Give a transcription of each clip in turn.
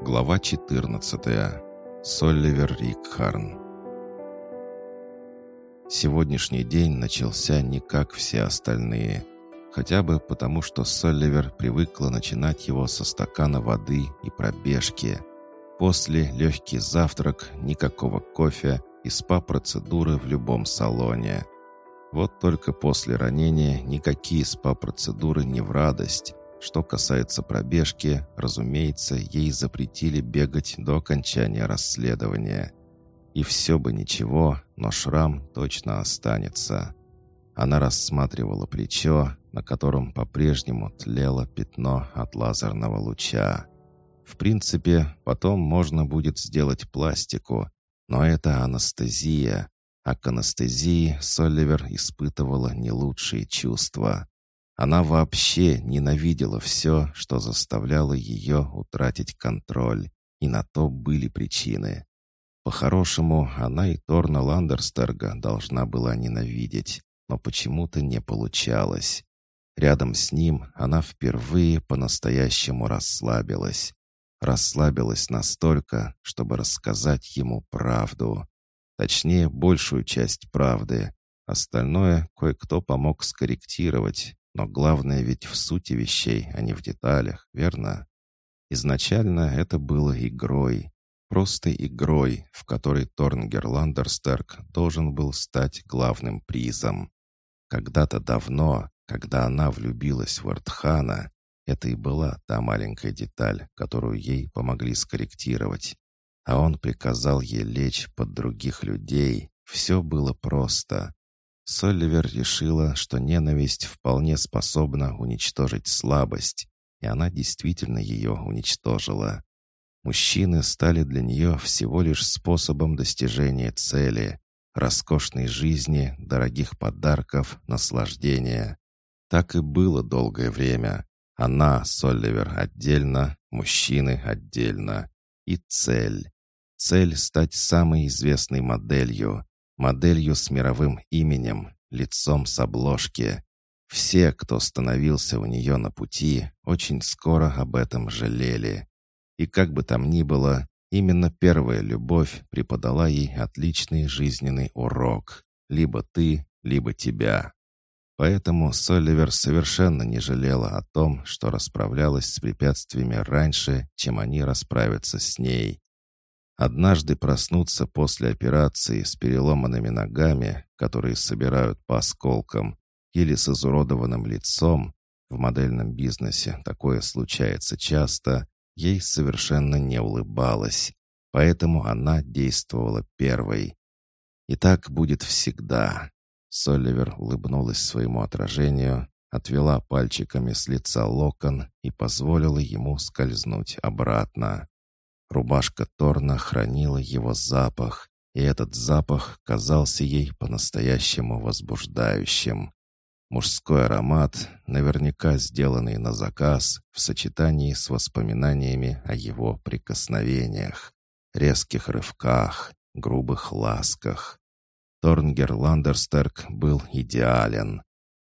Глава 14. Солливер Рикхарн. Сегодняшний день начался не как все остальные. Хотя бы потому, что Солливер привыкла начинать его со стакана воды и пробежки. После легкий завтрак, никакого кофе и спа-процедуры в любом салоне. Вот только после ранения никакие спа-процедуры не в радость. Что касается пробежки, разумеется, ей запретили бегать до окончания расследования. И все бы ничего, но шрам точно останется. Она рассматривала плечо, на котором по-прежнему тлело пятно от лазерного луча. В принципе, потом можно будет сделать пластику, но это анестезия, а к анестезии Соливер испытывала не лучшие чувства. Она вообще ненавидела все, что заставляло ее утратить контроль, и на то были причины. По-хорошему, она и Торна Ландерстерга должна была ненавидеть, но почему-то не получалось. Рядом с ним она впервые по-настоящему расслабилась. Расслабилась настолько, чтобы рассказать ему правду. Точнее, большую часть правды. Остальное кое-кто помог скорректировать, но главное ведь в сути вещей, а не в деталях, верно? Изначально это было игрой. Просто игрой, в которой Торнгер Ландерстерк должен был стать главным призом. Когда-то давно, когда она влюбилась в Артхана, это и была та маленькая деталь, которую ей помогли скорректировать. А он приказал ей лечь под других людей. Все было просто. Соливер решила, что ненависть вполне способна уничтожить слабость, и она действительно ее уничтожила. Мужчины стали для нее всего лишь способом достижения цели, роскошной жизни, дорогих подарков, наслаждения. Так и было долгое время. Она, Соливер, отдельно, мужчины отдельно. И цель. Цель стать самой известной моделью, моделью с мировым именем, лицом с обложки. Все, кто становился у нее на пути, очень скоро об этом жалели. И как бы там ни было, именно первая любовь преподала ей отличный жизненный урок. Либо ты, либо тебя. Поэтому Соливер совершенно не жалела о том, что расправлялась с препятствиями раньше, чем они расправятся с ней. Однажды проснуться после операции с переломанными ногами, которые собирают по осколкам, или с изуродованным лицом, в модельном бизнесе такое случается часто, ей совершенно не улыбалось, поэтому она действовала первой. И так будет всегда. Соливер улыбнулась своему отражению, отвела пальчиками с лица локон и позволила ему скользнуть обратно. Рубашка Торна хранила его запах, и этот запах казался ей по-настоящему возбуждающим. Мужской аромат, наверняка сделанный на заказ, в сочетании с воспоминаниями о его прикосновениях, резких рывках, грубых ласках. Торнгер Ландерстерк был идеален.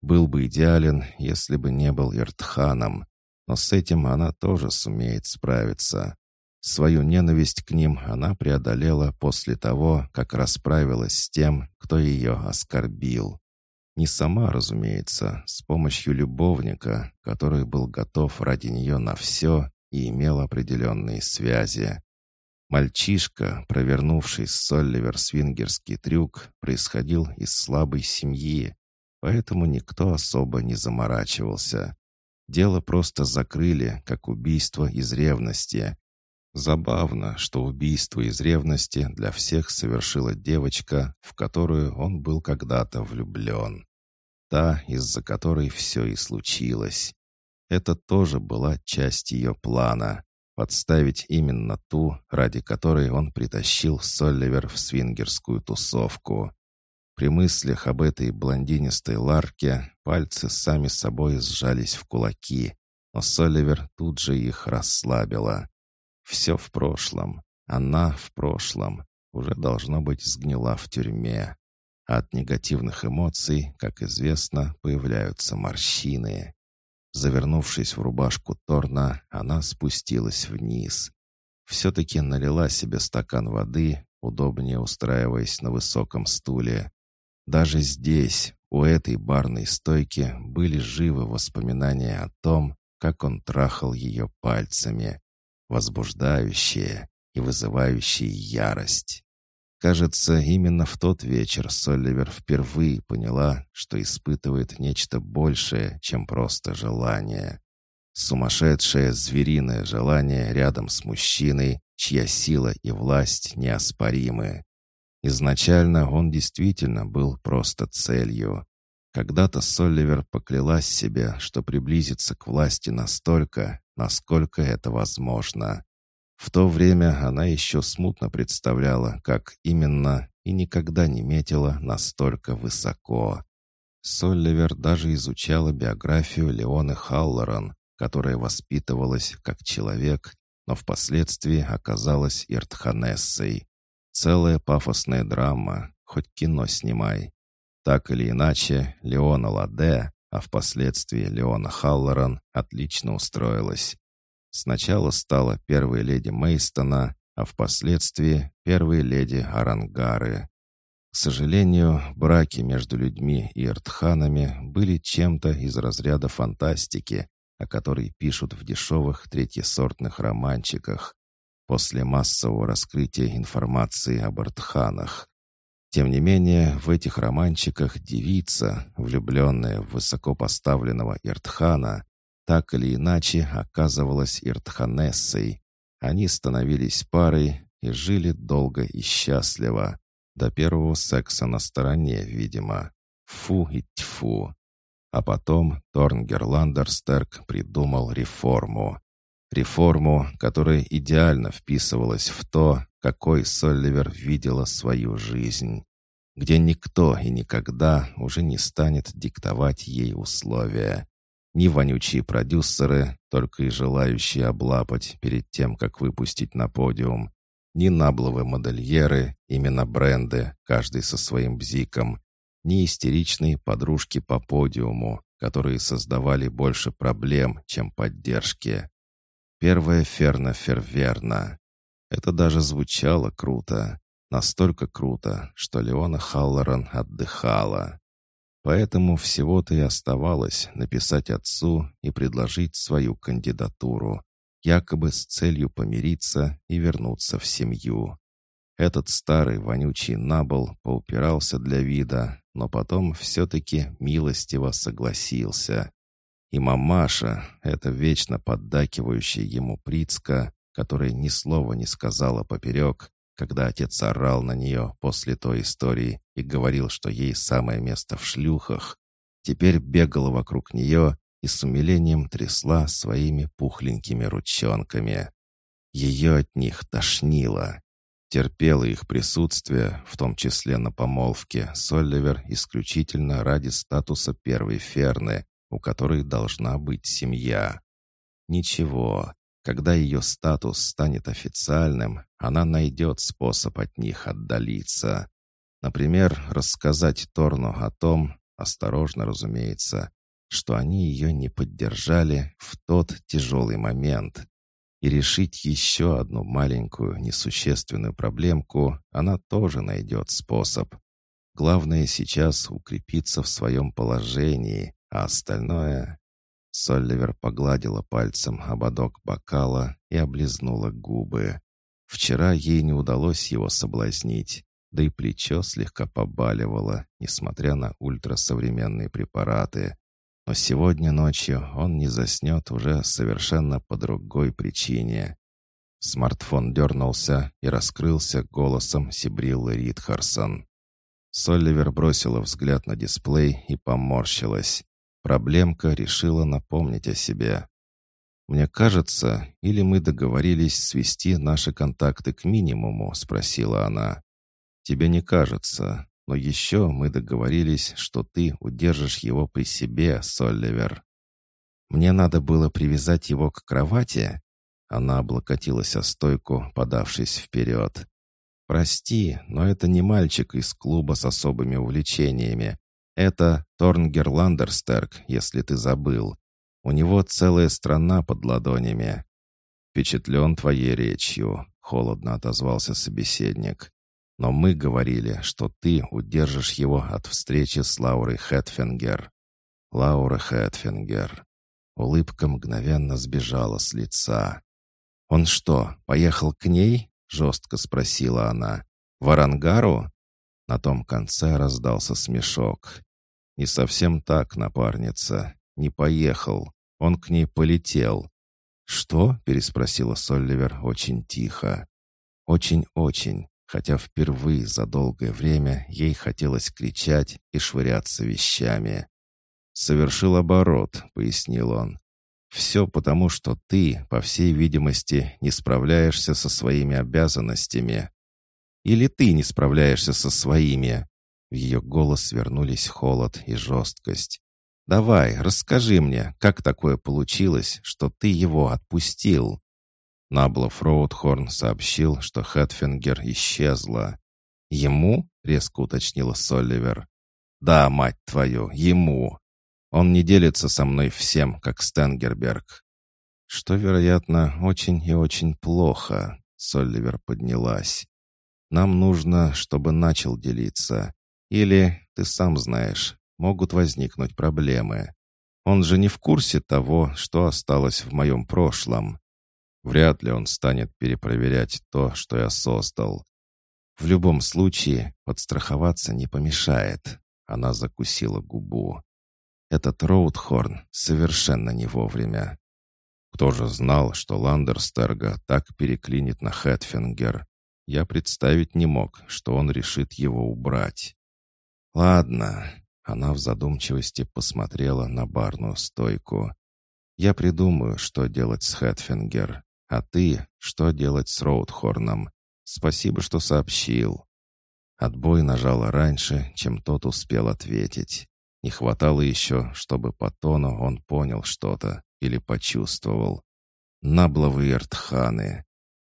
Был бы идеален, если бы не был Иртханом, но с этим она тоже сумеет справиться. Свою ненависть к ним она преодолела после того, как расправилась с тем, кто ее оскорбил. Не сама, разумеется, с помощью любовника, который был готов ради нее на все и имел определенные связи. Мальчишка, провернувший Солливер свингерский трюк, происходил из слабой семьи, поэтому никто особо не заморачивался. Дело просто закрыли, как убийство из ревности, Забавно, что убийство из ревности для всех совершила девочка, в которую он был когда-то влюблен. Та, из-за которой все и случилось. Это тоже была часть ее плана — подставить именно ту, ради которой он притащил Солливер в свингерскую тусовку. При мыслях об этой блондинистой Ларке пальцы сами собой сжались в кулаки, но Солливер тут же их расслабила. Все в прошлом. Она в прошлом. Уже должно быть сгнила в тюрьме. от негативных эмоций, как известно, появляются морщины. Завернувшись в рубашку Торна, она спустилась вниз. все-таки налила себе стакан воды, удобнее устраиваясь на высоком стуле. Даже здесь, у этой барной стойки, были живы воспоминания о том, как он трахал ее пальцами, возбуждающие и вызывающие ярость. Кажется, именно в тот вечер Соливер впервые поняла, что испытывает нечто большее, чем просто желание. Сумасшедшее звериное желание рядом с мужчиной, чья сила и власть неоспоримы. Изначально он действительно был просто целью. Когда-то Соливер поклялась себе, что приблизится к власти настолько, насколько это возможно. В то время она еще смутно представляла, как именно, и никогда не метила настолько высоко. Солливер даже изучала биографию Леоны Халлоран, которая воспитывалась как человек, но впоследствии оказалась Иртханессой. Целая пафосная драма, хоть кино снимай. Так или иначе, Леона Ладе, а впоследствии Леона Халлоран, отлично устроилась. Сначала стала первой леди Мейстона, а впоследствии первой леди Арангары. К сожалению, браки между людьми и эртханами были чем-то из разряда фантастики, о которой пишут в дешевых третьесортных романчиках после массового раскрытия информации об эртханах. Тем не менее, в этих романчиках девица, влюбленная в высокопоставленного Иртхана, так или иначе оказывалась Иртханессой. Они становились парой и жили долго и счастливо. До первого секса на стороне, видимо. Фу и тьфу. А потом Торнгер Ландерстерк придумал реформу. Реформу, которая идеально вписывалась в то, какой Солливер видела свою жизнь, где никто и никогда уже не станет диктовать ей условия. Ни вонючие продюсеры, только и желающие облапать перед тем, как выпустить на подиум, ни набловые модельеры, именно бренды, каждый со своим бзиком, ни истеричные подружки по подиуму, которые создавали больше проблем, чем поддержки. Первая Ферна Ферверна. Это даже звучало круто. Настолько круто, что Леона Халлоран отдыхала. Поэтому всего-то и оставалось написать отцу и предложить свою кандидатуру, якобы с целью помириться и вернуться в семью. Этот старый вонючий набол поупирался для вида, но потом все-таки милостиво согласился. И мамаша, эта вечно поддакивающая ему Прицка, которая ни слова не сказала поперек, когда отец орал на нее после той истории и говорил, что ей самое место в шлюхах, теперь бегала вокруг нее и с умилением трясла своими пухленькими ручонками. Ее от них тошнило. Терпела их присутствие, в том числе на помолвке, Солливер исключительно ради статуса первой ферны, у которой должна быть семья. Ничего, когда ее статус станет официальным, она найдет способ от них отдалиться. Например, рассказать Торну о том, осторожно, разумеется, что они ее не поддержали в тот тяжелый момент. И решить еще одну маленькую несущественную проблемку она тоже найдет способ. Главное сейчас укрепиться в своем положении, а остальное Солливер погладила пальцем ободок бокала и облизнула губы. Вчера ей не удалось его соблазнить, да и плечо слегка побаливало, несмотря на ультрасовременные препараты. Но сегодня ночью он не заснет уже совершенно по другой причине. Смартфон дернулся и раскрылся голосом Сибриллы Ридхарсон. Солливер бросила взгляд на дисплей и поморщилась. Проблемка решила напомнить о себе. «Мне кажется, или мы договорились свести наши контакты к минимуму?» — спросила она. «Тебе не кажется, но еще мы договорились, что ты удержишь его при себе, Солливер. Мне надо было привязать его к кровати?» Она облокотилась о стойку, подавшись вперед. «Прости, но это не мальчик из клуба с особыми увлечениями, это Торнгер Ландерстерк, если ты забыл. У него целая страна под ладонями. впечатлен твоей речью», — холодно отозвался собеседник. «Но мы говорили, что ты удержишь его от встречи с Лаурой Хэтфингер». Лаура Хэтфингер. Улыбка мгновенно сбежала с лица. «Он что, поехал к ней?» — жестко спросила она. «В Арангару?» На том конце раздался смешок. «Не совсем так, напарница. Не поехал. Он к ней полетел». «Что?» — переспросила Солливер очень тихо. «Очень-очень, хотя впервые за долгое время ей хотелось кричать и швыряться вещами». «Совершил оборот», — пояснил он. «Все потому, что ты, по всей видимости, не справляешься со своими обязанностями. Или ты не справляешься со своими?» В ее голос вернулись холод и жесткость. «Давай, расскажи мне, как такое получилось, что ты его отпустил?» Наблов Роудхорн сообщил, что Хэтфингер исчезла. «Ему?» — резко уточнила Солливер. «Да, мать твою, ему. Он не делится со мной всем, как Стенгерберг». «Что, вероятно, очень и очень плохо», — Солливер поднялась. «Нам нужно, чтобы начал делиться. Или, ты сам знаешь, могут возникнуть проблемы. Он же не в курсе того, что осталось в моем прошлом. Вряд ли он станет перепроверять то, что я создал. В любом случае, подстраховаться не помешает. Она закусила губу. Этот Роудхорн совершенно не вовремя. Кто же знал, что Ландерстерга так переклинит на Хэтфингер? Я представить не мог, что он решит его убрать. Ладно, она в задумчивости посмотрела на барную стойку. «Я придумаю, что делать с Хэтфингер, а ты, что делать с Роудхорном. Спасибо, что сообщил». Отбой нажала раньше, чем тот успел ответить. Не хватало еще, чтобы по тону он понял что-то или почувствовал. Набловые Эртханы.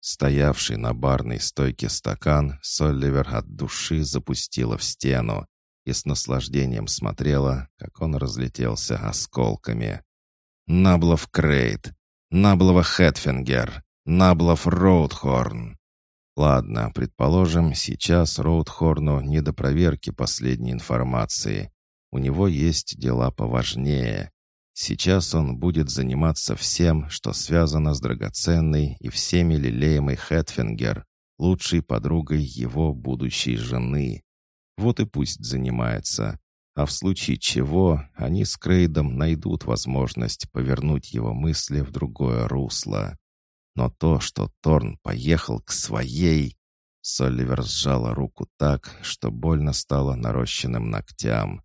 Стоявший на барной стойке стакан Солливер от души запустила в стену, и с наслаждением смотрела, как он разлетелся осколками. «Наблов Крейт! Наблова Хэтфингер! Наблов Роудхорн!» Ладно, предположим, сейчас Роудхорну не до проверки последней информации. У него есть дела поважнее. Сейчас он будет заниматься всем, что связано с драгоценной и всеми лелеемой Хэтфингер, лучшей подругой его будущей жены. Вот и пусть занимается. А в случае чего они с Крейдом найдут возможность повернуть его мысли в другое русло. Но то, что Торн поехал к своей... Соливер сжала руку так, что больно стало нарощенным ногтям.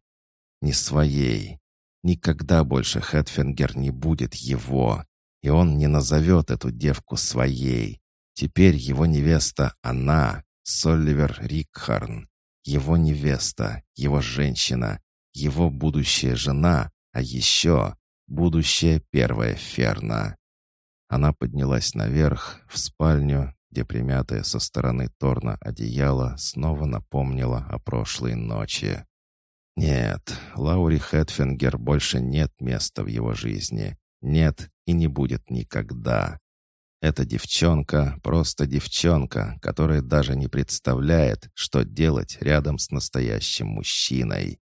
Не своей. Никогда больше Хэтфингер не будет его. И он не назовет эту девку своей. Теперь его невеста она, Соливер Рикхарн его невеста, его женщина, его будущая жена, а еще будущая первая Ферна. Она поднялась наверх, в спальню, где примятое со стороны Торна одеяло снова напомнило о прошлой ночи. Нет, Лаури Хэтфингер больше нет места в его жизни. Нет и не будет никогда. Эта девчонка просто девчонка, которая даже не представляет, что делать рядом с настоящим мужчиной.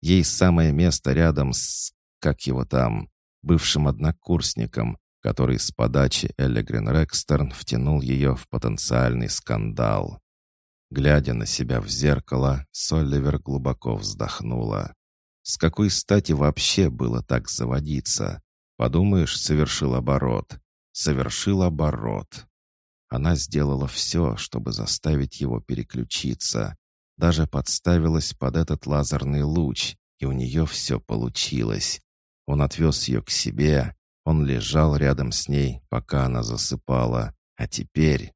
Ей самое место рядом с... как его там, бывшим однокурсником, который с подачи Эллигрен Рекстерн втянул ее в потенциальный скандал. Глядя на себя в зеркало, Солливер глубоко вздохнула. С какой стати вообще было так заводиться? Подумаешь, совершил оборот совершил оборот. Она сделала все, чтобы заставить его переключиться. Даже подставилась под этот лазерный луч, и у нее все получилось. Он отвез ее к себе, он лежал рядом с ней, пока она засыпала. А теперь,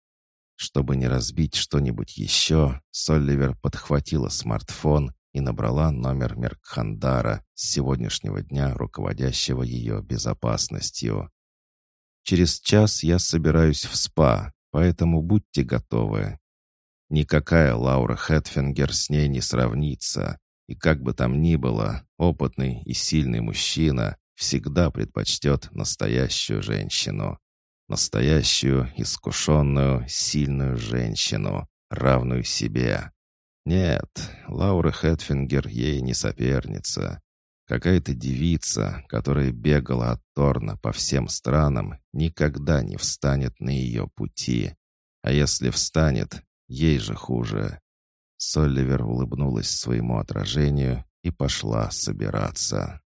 чтобы не разбить что-нибудь еще, Солливер подхватила смартфон и набрала номер Меркхандара с сегодняшнего дня, руководящего ее безопасностью. Через час я собираюсь в СПА, поэтому будьте готовы. Никакая Лаура Хэтфингер с ней не сравнится, и как бы там ни было, опытный и сильный мужчина всегда предпочтет настоящую женщину. Настоящую, искушенную, сильную женщину, равную себе. Нет, Лаура Хэтфингер ей не соперница. Какая-то девица, которая бегала от Торна по всем странам, никогда не встанет на ее пути. А если встанет, ей же хуже. Солливер улыбнулась своему отражению и пошла собираться.